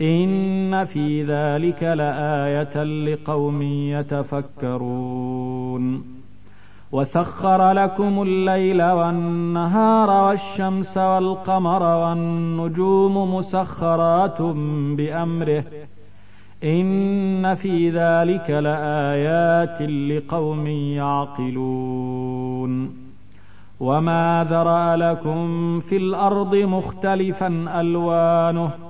إن في ذلك لآية لقوم يتفكرون. وسخر لكم الليل والنهار والشمس والقمر والنجوم مسخرات بأمره. إن في ذلك لآيات لقوم يعقلون. وما ذرأ لكم في الأرض مختلفا ألوانه.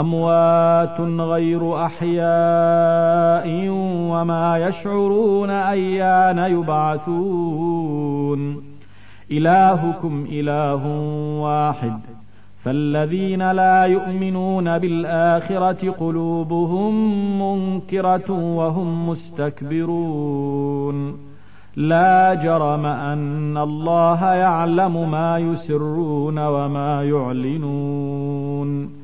أموات غير أحياء وما يشعرون أيان يبعثون. إلهكم إله واحد. فالذين لا يؤمنون بالآخرة قلوبهم منكرة وهم مستكبرون. لا جرم أن الله يعلم ما يسرون وما يعلنون.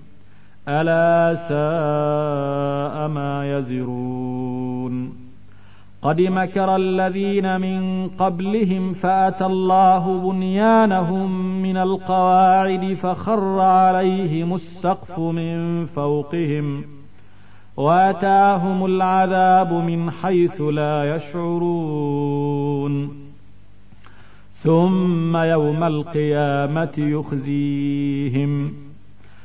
ألا ساء ما يزرون. قد مكر الذين من قبلهم فأتى الله بنيانهم من القواعد فخر عليهم السقف من فوقهم وأتاهم العذاب من حيث لا يشعرون. ثم يوم القيامة يخزيهم.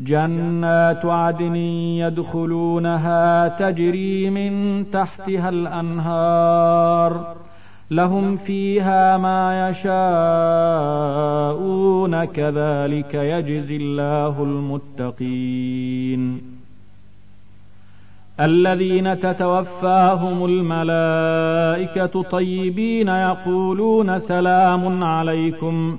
جنات عدن يدخلونها تجري من تحتها الأنهار. لهم فيها ما يشاءون كذلك يجزي الله المتقين. الذين تتوفاهم الملائكة طيبين يقولون سلام عليكم.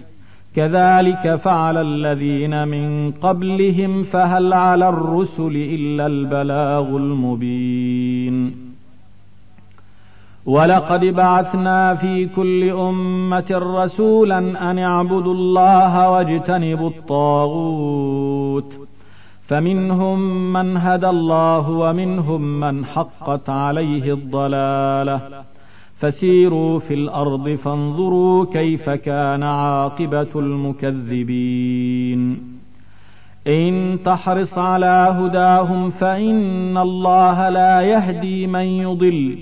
كذلك فعل الذين من قبلهم فهل على الرسل إلا البلاغ المبين. ولقد بعثنا في كل أمة رسولا أن اعبدوا الله واجتنبوا الطاغوت. فمنهم من هدى الله ومنهم من حقت عليه الضلالة. فسيروا في الأرض فانظروا كيف كان عاقبة المكذبين. إن تحرص على هداهم فإن الله لا يهدي من يضل.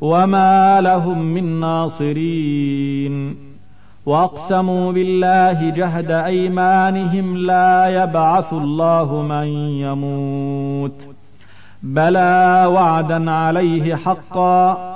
وما لهم من ناصرين. وأقسموا بالله جهد أيمانهم لا يبعث الله من يموت. بلى وعدا عليه حقا.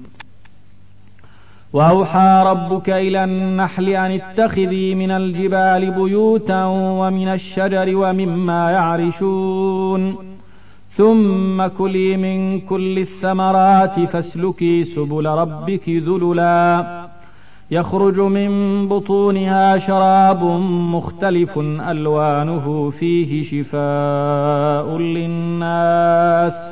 وأوحى ربك إلى النحل أن اتخذي من الجبال بيوتا ومن الشجر ومما يعرشون. ثم كلي من كل الثمرات فاسلكي سبل ربك ذللا. يخرج من بطونها شراب مختلف ألوانه فيه شفاء للناس.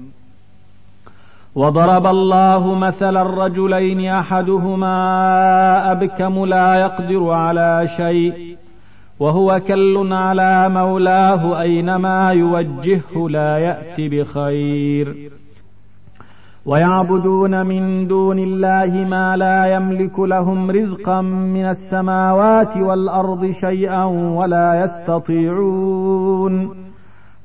وضرب الله مثلا الرجلين أحدهما أبكم لا يقدر على شيء وهو كل على مولاه أينما يوجهه لا يأت بخير. ويعبدون من دون الله ما لا يملك لهم رزقا من السماوات والأرض شيئا ولا يستطيعون.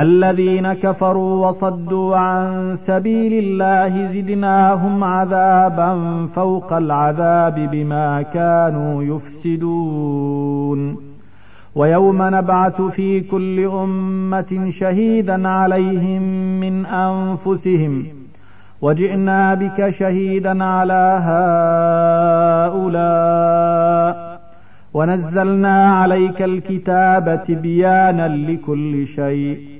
الذين كفروا وصدوا عن سبيل الله زدناهم عذابا فوق العذاب بما كانوا يفسدون. ويوم نبعث في كل أمة شهيدا عليهم من أنفسهم. وجئنا بك شهيدا على هؤلاء. ونزلنا عليك الكتاب تبيانا لكل شيء.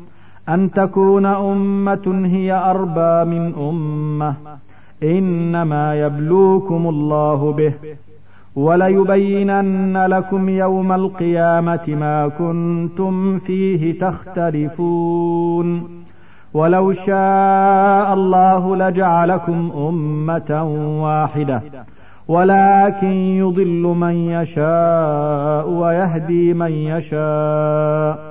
أن تكون أمة هي أربى من أمة. إنما يبلوكم الله به. وليبينن لكم يوم القيامة ما كنتم فيه تختلفون. ولو شاء الله لجعلكم أمة واحدة. ولكن يضل من يشاء ويهدي من يشاء.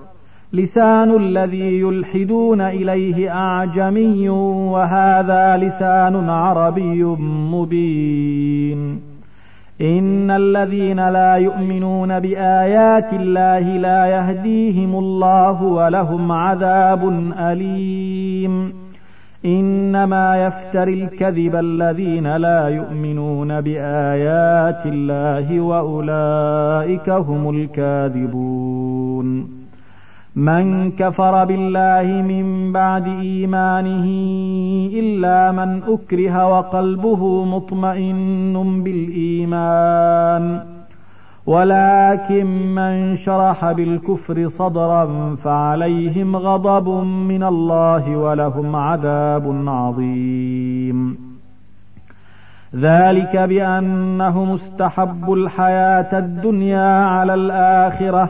لسان الذي يلحدون إليه أعجمي وهذا لسان عربي مبين. إن الذين لا يؤمنون بآيات الله لا يهديهم الله ولهم عذاب أليم. إنما يفتري الكذب الذين لا يؤمنون بآيات الله وأولئك هم الكاذبون. من كفر بالله من بعد إيمانه إلا من أكره وقلبه مطمئن بالإيمان. ولكن من شرح بالكفر صدرا فعليهم غضب من الله ولهم عذاب عظيم. ذلك بأنهم استحبوا الحياة الدنيا على الآخرة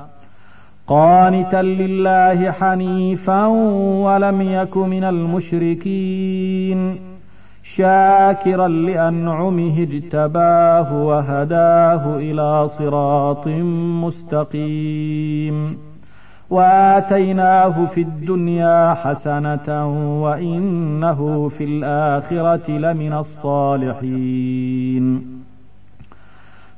قانتا لله حنيفا ولم يك من المشركين. شاكرا لأنعمه اجتباه وهداه إلى صراط مستقيم. وآتيناه في الدنيا حسنة وإنه في الآخرة لمن الصالحين.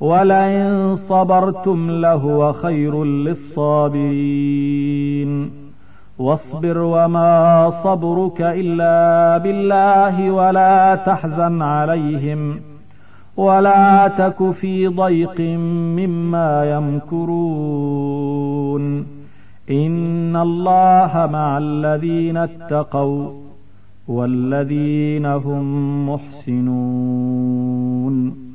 ولئن صبرتم لهو خير للصابرين. واصبر وما صبرك إلا بالله ولا تحزن عليهم. ولا تك في ضيق مما يمكرون. إن الله مع الذين اتقوا والذين هم محسنون.